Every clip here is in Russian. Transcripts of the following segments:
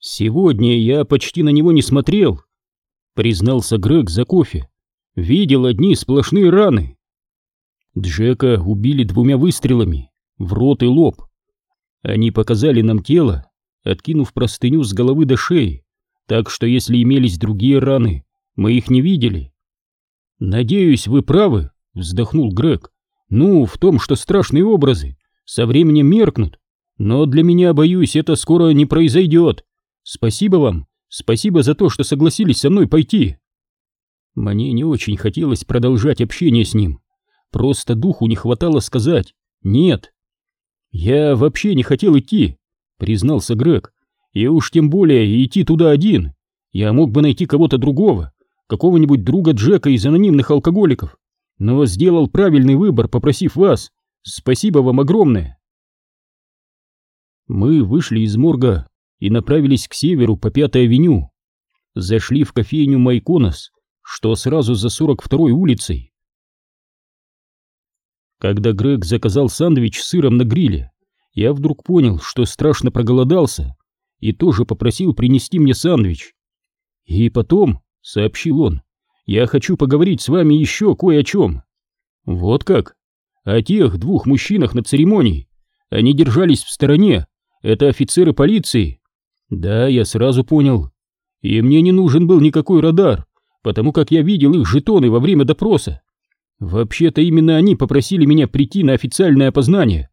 Сегодня я почти на него не смотрел, признался Грег за кофе. Видел одни сплошные раны. Джека убили двумя выстрелами в рот и лоб. Они показали нам тело, откинув простыню с головы до шеи, так что если имелись другие раны, мы их не видели. Надеюсь, вы правы, вздохнул Грег. Ну, в том, что страшные образы со временем меркнут, но для меня, боюсь, это скоро не произойдет. Спасибо вам, спасибо за то, что согласились со мной пойти. Мне не очень хотелось продолжать общение с ним. Просто духу не хватало сказать «нет». «Я вообще не хотел идти», — признался Грег. «И уж тем более идти туда один. Я мог бы найти кого-то другого, какого-нибудь друга Джека из анонимных алкоголиков, но сделал правильный выбор, попросив вас. Спасибо вам огромное». Мы вышли из морга и направились к северу по Пятой авеню. Зашли в кофейню Майконос, что сразу за 42-й улицей. Когда Грег заказал сэндвич с сыром на гриле, я вдруг понял, что страшно проголодался, и тоже попросил принести мне сэндвич. И потом, — сообщил он, — я хочу поговорить с вами еще кое о чем. Вот как? О тех двух мужчинах на церемонии. Они держались в стороне. Это офицеры полиции. Да, я сразу понял. И мне не нужен был никакой радар, потому как я видел их жетоны во время допроса. Вообще-то именно они попросили меня прийти на официальное опознание.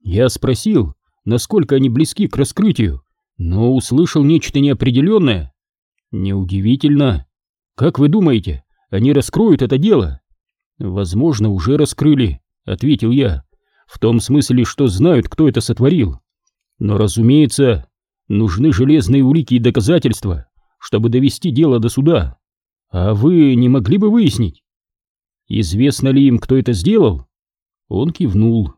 Я спросил, насколько они близки к раскрытию, но услышал нечто неопределенное. Неудивительно. Как вы думаете, они раскроют это дело? Возможно, уже раскрыли, ответил я. В том смысле, что знают, кто это сотворил. Но, разумеется, нужны железные улики и доказательства, чтобы довести дело до суда. А вы не могли бы выяснить? Известно ли им, кто это сделал? Он кивнул.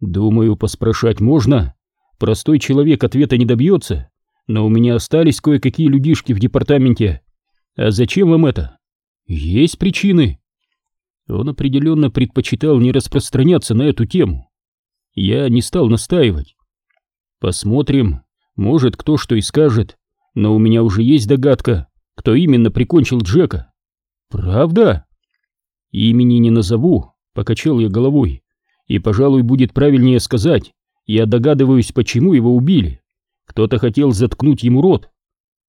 Думаю, поспрашать можно. Простой человек ответа не добьется, но у меня остались кое-какие людишки в департаменте. А зачем вам это? Есть причины. Он определенно предпочитал не распространяться на эту тему. Я не стал настаивать. Посмотрим, может, кто что и скажет, но у меня уже есть догадка, кто именно прикончил Джека. Правда? Имени не назову, покачал я головой, и, пожалуй, будет правильнее сказать, я догадываюсь, почему его убили. Кто-то хотел заткнуть ему рот.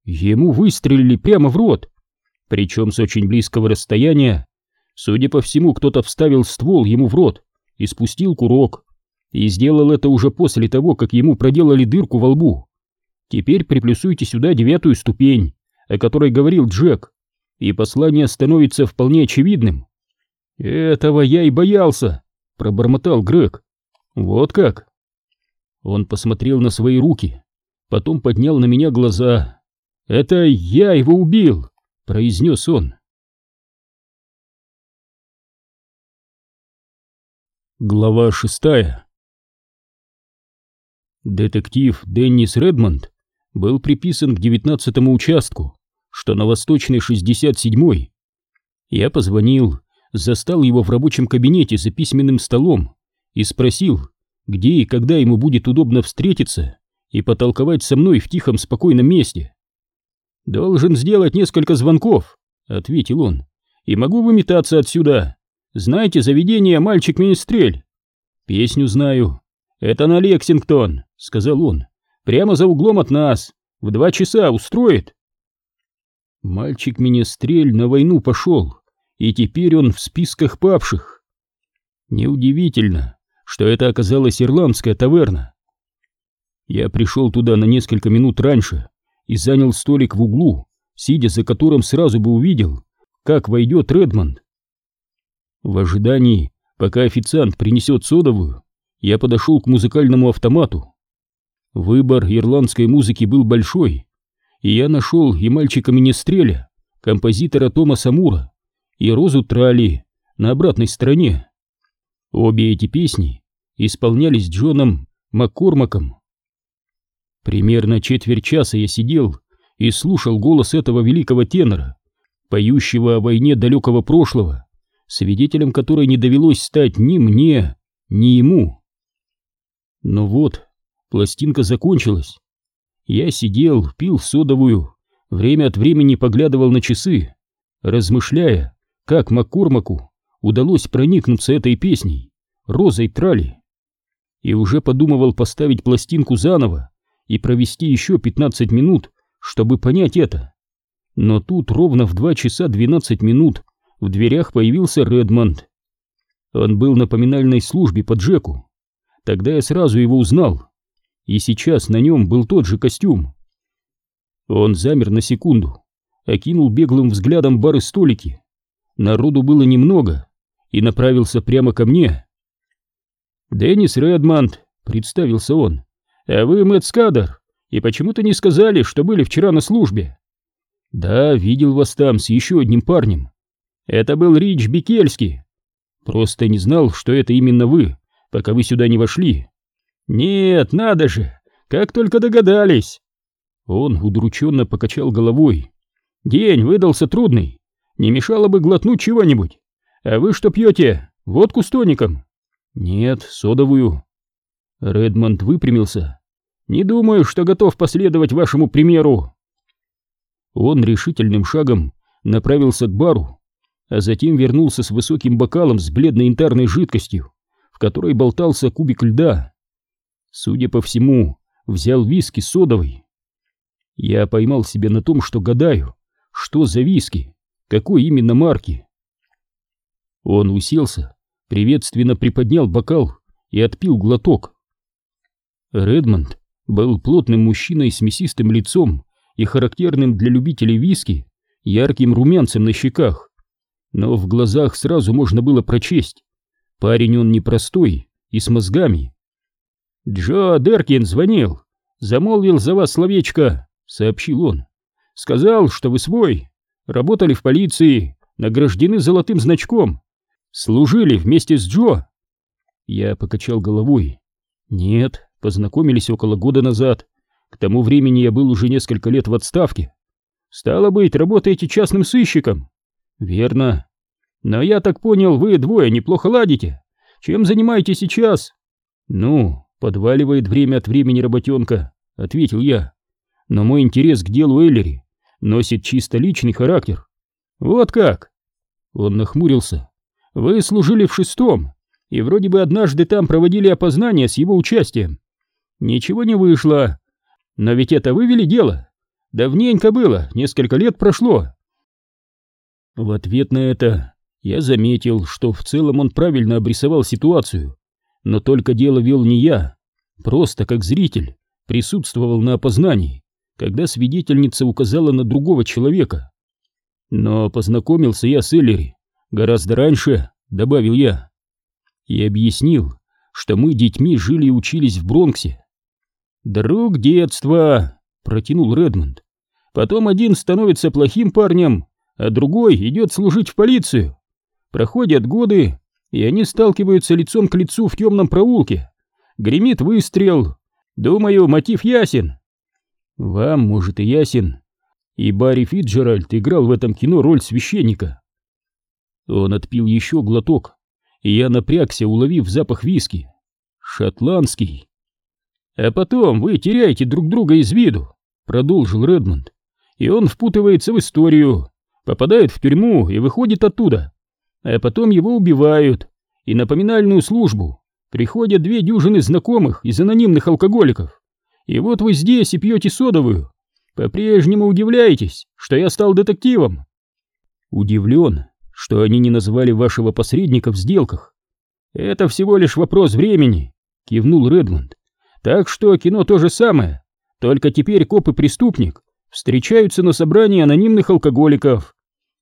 Ему выстрелили прямо в рот, причем с очень близкого расстояния. Судя по всему, кто-то вставил ствол ему в рот и спустил курок, и сделал это уже после того, как ему проделали дырку во лбу. Теперь приплюсуйте сюда девятую ступень, о которой говорил Джек, и послание становится вполне очевидным. «Этого я и боялся», — пробормотал Грег. «Вот как?» Он посмотрел на свои руки, потом поднял на меня глаза. «Это я его убил», — произнес он. Глава шестая Детектив Деннис Редмонд был приписан к девятнадцатому участку, что на восточной 67-й. Я позвонил застал его в рабочем кабинете за письменным столом и спросил, где и когда ему будет удобно встретиться и потолковать со мной в тихом спокойном месте. «Должен сделать несколько звонков», — ответил он, — «и могу выметаться отсюда. Знаете заведение «Мальчик-министрель»?» «Песню знаю». «Это на Лексингтон», — сказал он, — «прямо за углом от нас. В два часа устроит?» Мальчик-министрель на войну пошел и теперь он в списках павших. Неудивительно, что это оказалась ирландская таверна. Я пришел туда на несколько минут раньше и занял столик в углу, сидя за которым сразу бы увидел, как войдет Редмонд. В ожидании, пока официант принесет содовую, я подошел к музыкальному автомату. Выбор ирландской музыки был большой, и я нашел и мальчика-министреля, композитора Томаса Мура, и Розу Трали на обратной стороне. Обе эти песни исполнялись Джоном Маккормаком. Примерно четверть часа я сидел и слушал голос этого великого тенора, поющего о войне далекого прошлого, свидетелем которой не довелось стать ни мне, ни ему. Но вот, пластинка закончилась. Я сидел, пил содовую, время от времени поглядывал на часы, размышляя, как Маккормаку удалось проникнуться этой песней, розой трали. И уже подумывал поставить пластинку заново и провести еще 15 минут, чтобы понять это. Но тут ровно в 2 часа 12 минут в дверях появился Редмонд. Он был на поминальной службе по Джеку. Тогда я сразу его узнал. И сейчас на нем был тот же костюм. Он замер на секунду, окинул беглым взглядом бары столики. Народу было немного, и направился прямо ко мне. «Деннис Редмонд», — представился он, — «а вы Мэтт Скадер, и почему-то не сказали, что были вчера на службе». «Да, видел вас там с еще одним парнем. Это был Рич Бикельский. Просто не знал, что это именно вы, пока вы сюда не вошли». «Нет, надо же, как только догадались!» Он удрученно покачал головой. «День выдался трудный, не мешало бы глотнуть чего-нибудь. А вы что пьете? Водку с тоником?» «Нет, содовую». Редмонд выпрямился. «Не думаю, что готов последовать вашему примеру». Он решительным шагом направился к бару, а затем вернулся с высоким бокалом с бледной янтарной жидкостью, в которой болтался кубик льда. Судя по всему, взял виски содовой. Я поймал себя на том, что гадаю, что за виски, какой именно марки. Он уселся, приветственно приподнял бокал и отпил глоток. Редмонд был плотным мужчиной с мясистым лицом и характерным для любителей виски ярким румянцем на щеках. Но в глазах сразу можно было прочесть. Парень он непростой и с мозгами. «Джо Деркин звонил, замолвил за вас словечко», — сообщил он. «Сказал, что вы свой, работали в полиции, награждены золотым значком, служили вместе с Джо». Я покачал головой. «Нет, познакомились около года назад. К тому времени я был уже несколько лет в отставке. Стало быть, работаете частным сыщиком?» «Верно. Но я так понял, вы двое неплохо ладите. Чем занимаетесь сейчас?» «Ну, «Подваливает время от времени работенка», — ответил я. «Но мой интерес к делу Эллери носит чисто личный характер». «Вот как?» Он нахмурился. «Вы служили в шестом, и вроде бы однажды там проводили опознание с его участием. Ничего не вышло. Но ведь это вывели дело. Давненько было, несколько лет прошло». В ответ на это я заметил, что в целом он правильно обрисовал ситуацию, но только дело вел не я, просто как зритель присутствовал на опознании, когда свидетельница указала на другого человека. Но познакомился я с Эллери гораздо раньше, добавил я, и объяснил, что мы детьми жили и учились в Бронксе. «Друг детства!» — протянул Редмонд. «Потом один становится плохим парнем, а другой идет служить в полицию. Проходят годы, и они сталкиваются лицом к лицу в темном проулке. Гремит выстрел. Думаю, мотив ясен. Вам, может, и ясен. И Барри Фитджеральд играл в этом кино роль священника. Он отпил еще глоток, и я напрягся, уловив запах виски. Шотландский. А потом вы теряете друг друга из виду, продолжил Редмонд. И он впутывается в историю, попадает в тюрьму и выходит оттуда а потом его убивают, и на поминальную службу приходят две дюжины знакомых из анонимных алкоголиков. И вот вы здесь и пьете содовую. По-прежнему удивляетесь, что я стал детективом. Удивлен, что они не назвали вашего посредника в сделках. Это всего лишь вопрос времени, кивнул Редмонд. Так что кино то же самое, только теперь коп и преступник встречаются на собрании анонимных алкоголиков.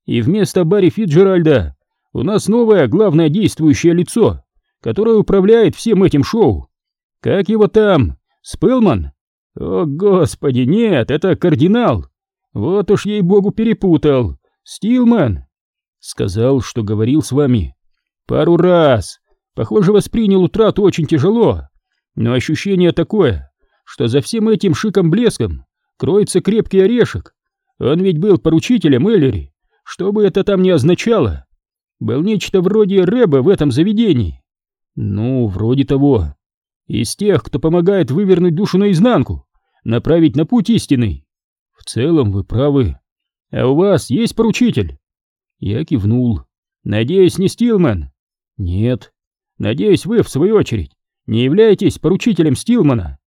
И вместо Барри Фитджеральда у нас новое главное действующее лицо, которое управляет всем этим шоу. Как его там? Спелман? О, господи, нет, это кардинал. Вот уж ей-богу перепутал. Стилман. Сказал, что говорил с вами. Пару раз. Похоже, воспринял утрату очень тяжело. Но ощущение такое, что за всем этим шиком-блеском кроется крепкий орешек. Он ведь был поручителем Эллери, что бы это там ни означало был нечто вроде рэба в этом заведении. Ну, вроде того. Из тех, кто помогает вывернуть душу наизнанку, направить на путь истинный. В целом вы правы. А у вас есть поручитель? Я кивнул. Надеюсь, не Стилман? Нет. Надеюсь, вы, в свою очередь, не являетесь поручителем Стилмана?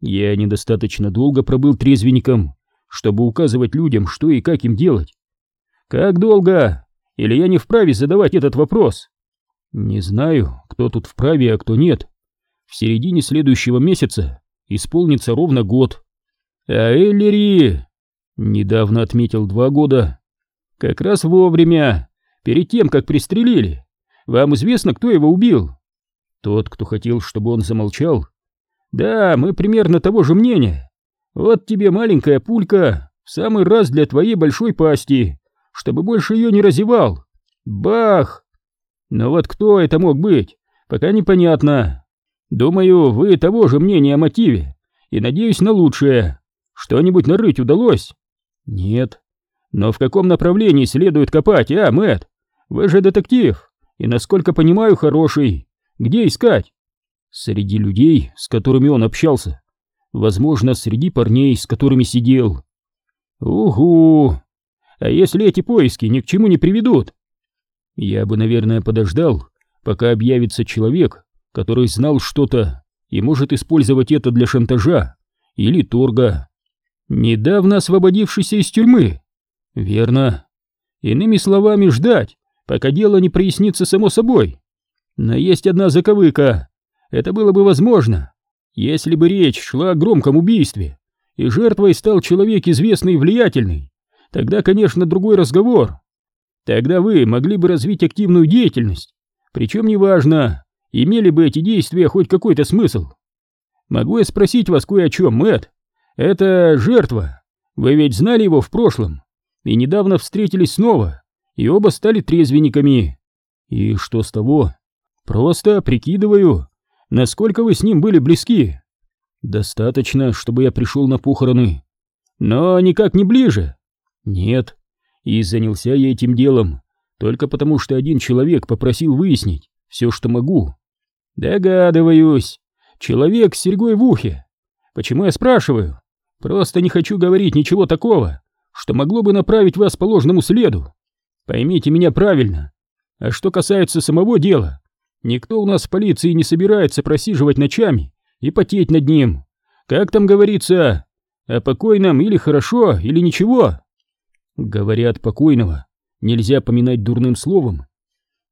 Я недостаточно долго пробыл трезвенником, чтобы указывать людям, что и как им делать. Как долго? Или я не вправе задавать этот вопрос? Не знаю, кто тут вправе, а кто нет. В середине следующего месяца исполнится ровно год. А Эллири недавно отметил два года. Как раз вовремя, перед тем, как пристрелили. Вам известно, кто его убил? Тот, кто хотел, чтобы он замолчал. Да, мы примерно того же мнения. Вот тебе маленькая пулька, в самый раз для твоей большой пасти, чтобы больше ее не разевал. Бах! Но вот кто это мог быть, пока непонятно. Думаю, вы того же мнения о мотиве, и надеюсь на лучшее. Что-нибудь нарыть удалось? Нет. Но в каком направлении следует копать, а, Мэтт? Вы же детектив, и, насколько понимаю, хороший. Где искать? Среди людей, с которыми он общался. Возможно, среди парней, с которыми сидел. Угу. А если эти поиски ни к чему не приведут? Я бы, наверное, подождал, пока объявится человек, который знал что-то и может использовать это для шантажа или торга. Недавно освободившийся из тюрьмы. Верно. Иными словами, ждать, пока дело не прояснится само собой. Но есть одна заковыка. Это было бы возможно, если бы речь шла о громком убийстве, и жертвой стал человек известный и влиятельный. Тогда, конечно, другой разговор. Тогда вы могли бы развить активную деятельность, причем неважно, имели бы эти действия хоть какой-то смысл. Могу я спросить вас кое о чем, Мэтт? Это жертва. Вы ведь знали его в прошлом, и недавно встретились снова, и оба стали трезвенниками. И что с того? Просто прикидываю, насколько вы с ним были близки. Достаточно, чтобы я пришел на похороны. Но никак не ближе. Нет. И занялся я этим делом только потому, что один человек попросил выяснить все, что могу. Догадываюсь. Человек с серьгой в ухе. Почему я спрашиваю? Просто не хочу говорить ничего такого, что могло бы направить вас по ложному следу. Поймите меня правильно. А что касается самого дела, никто у нас в полиции не собирается просиживать ночами и потеть над ним. Как там говорится, о покойном или хорошо, или ничего. Говорят, покойного нельзя поминать дурным словом.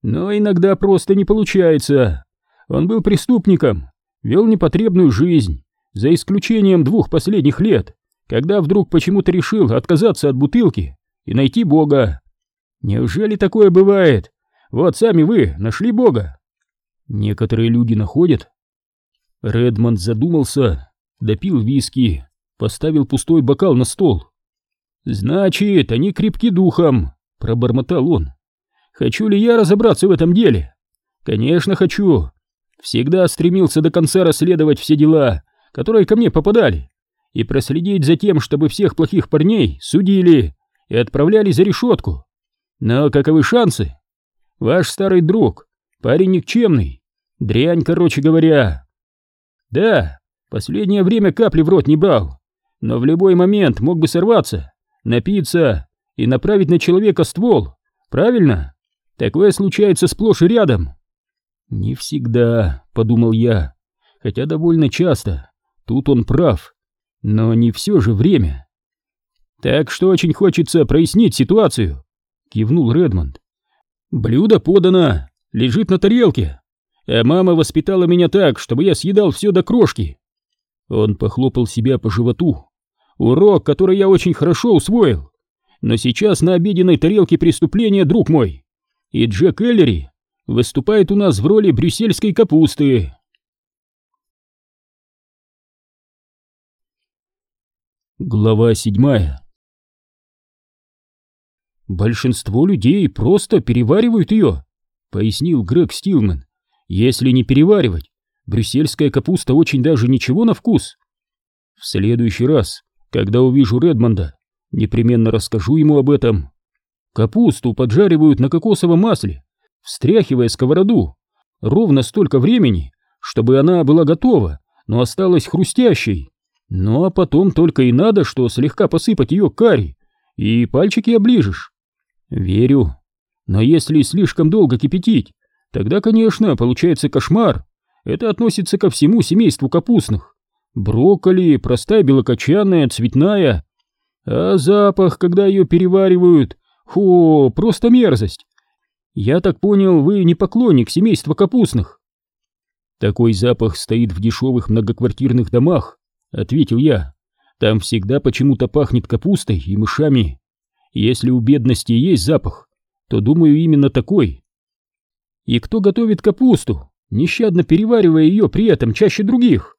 Но иногда просто не получается. Он был преступником, вел непотребную жизнь, за исключением двух последних лет, когда вдруг почему-то решил отказаться от бутылки и найти Бога. Неужели такое бывает? Вот сами вы нашли Бога. Некоторые люди находят. Редмонд задумался, допил виски, поставил пустой бокал на стол. Значит, они крепки духом, пробормотал он. Хочу ли я разобраться в этом деле? Конечно, хочу. Всегда стремился до конца расследовать все дела, которые ко мне попадали, и проследить за тем, чтобы всех плохих парней судили и отправляли за решетку. Но каковы шансы? Ваш старый друг, парень никчемный, дрянь, короче говоря. Да, последнее время капли в рот не брал, но в любой момент мог бы сорваться, напиться и направить на человека ствол, правильно? Такое случается сплошь и рядом. Не всегда, подумал я, хотя довольно часто. Тут он прав, но не все же время. Так что очень хочется прояснить ситуацию, кивнул Редмонд. Блюдо подано, лежит на тарелке, а мама воспитала меня так, чтобы я съедал все до крошки. Он похлопал себя по животу. Урок, который я очень хорошо усвоил. Но сейчас на обеденной тарелке преступления, друг мой. И Джек Эллери выступает у нас в роли брюссельской капусты. Глава седьмая «Большинство людей просто переваривают ее», — пояснил Грег Стилман. «Если не переваривать, брюссельская капуста очень даже ничего на вкус. В следующий раз, когда увижу Редмонда, непременно расскажу ему об этом. Капусту поджаривают на кокосовом масле, встряхивая сковороду, ровно столько времени, чтобы она была готова, но осталась хрустящей. Ну а потом только и надо, что слегка посыпать ее карри, и пальчики оближешь. Верю. Но если слишком долго кипятить, тогда, конечно, получается кошмар. Это относится ко всему семейству капустных. Брокколи, простая белокочанная, цветная. А запах, когда ее переваривают, фу, просто мерзость. Я так понял, вы не поклонник семейства капустных. Такой запах стоит в дешевых многоквартирных домах, ответил я. Там всегда почему-то пахнет капустой и мышами. Если у бедности есть запах, то, думаю, именно такой. И кто готовит капусту, нещадно переваривая ее при этом чаще других?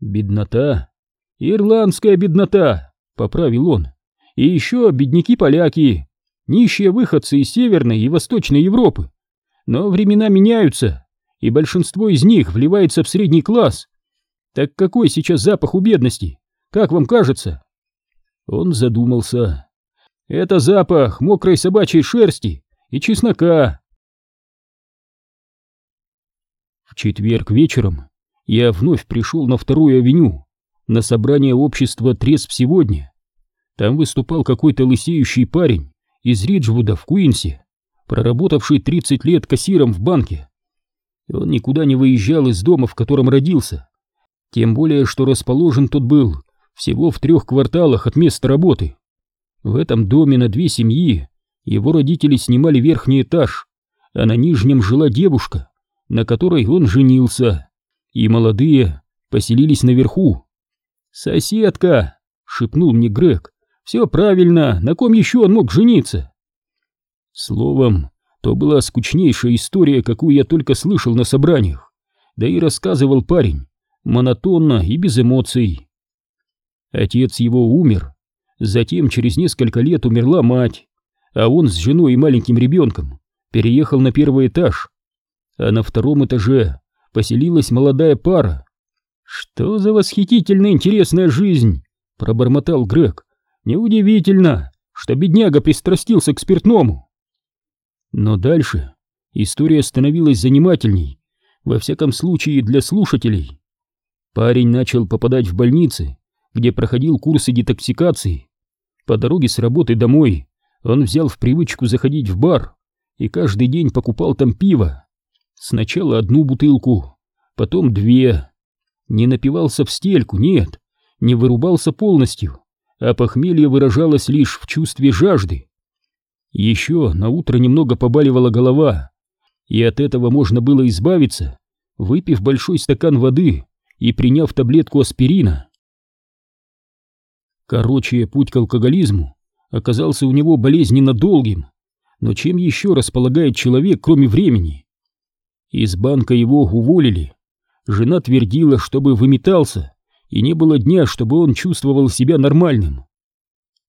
Беднота. Ирландская беднота, поправил он. И еще бедняки-поляки, нищие выходцы из Северной и Восточной Европы. Но времена меняются, и большинство из них вливается в средний класс. Так какой сейчас запах у бедности? Как вам кажется? Он задумался. Это запах мокрой собачьей шерсти и чеснока. В четверг вечером я вновь пришел на вторую авеню, на собрание общества «Тресп сегодня». Там выступал какой-то лысеющий парень из Риджвуда в Куинсе, проработавший 30 лет кассиром в банке. Он никуда не выезжал из дома, в котором родился, тем более, что расположен тот был всего в трех кварталах от места работы. В этом доме на две семьи его родители снимали верхний этаж, а на нижнем жила девушка, на которой он женился, и молодые поселились наверху. «Соседка!» — шепнул мне Грег. «Все правильно, на ком еще он мог жениться?» Словом, то была скучнейшая история, какую я только слышал на собраниях, да и рассказывал парень, монотонно и без эмоций. Отец его умер, затем через несколько лет умерла мать, а он с женой и маленьким ребенком переехал на первый этаж, а на втором этаже поселилась молодая пара. «Что за восхитительно интересная жизнь!» — пробормотал Грег. «Неудивительно, что бедняга пристрастился к спиртному». Но дальше история становилась занимательней, во всяком случае для слушателей. Парень начал попадать в больницы, где проходил курсы детоксикации. По дороге с работы домой он взял в привычку заходить в бар и каждый день покупал там пиво. Сначала одну бутылку, потом две. Не напивался в стельку, нет, не вырубался полностью, а похмелье выражалось лишь в чувстве жажды. Еще на утро немного побаливала голова, и от этого можно было избавиться, выпив большой стакан воды и приняв таблетку аспирина. Короче, путь к алкоголизму оказался у него болезненно долгим, но чем еще располагает человек, кроме времени? Из банка его уволили. Жена твердила, чтобы выметался, и не было дня, чтобы он чувствовал себя нормальным.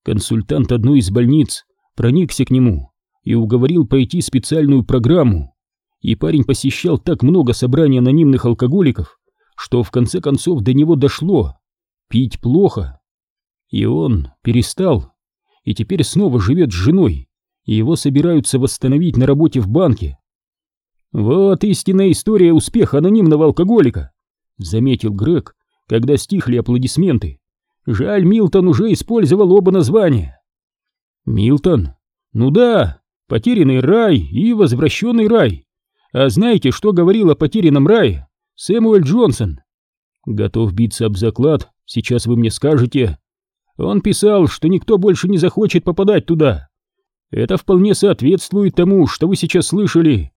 Консультант одной из больниц проникся к нему и уговорил пройти специальную программу, и парень посещал так много собраний анонимных алкоголиков, что в конце концов до него дошло. Пить плохо. И он перестал, и теперь снова живет с женой, и его собираются восстановить на работе в банке. «Вот истинная история успеха анонимного алкоголика», — заметил Грег, когда стихли аплодисменты. «Жаль, Милтон уже использовал оба названия». Милтон? Ну да, потерянный рай и возвращенный рай. А знаете, что говорил о потерянном рае Сэмуэль Джонсон? Готов биться об заклад, сейчас вы мне скажете. Он писал, что никто больше не захочет попадать туда. Это вполне соответствует тому, что вы сейчас слышали.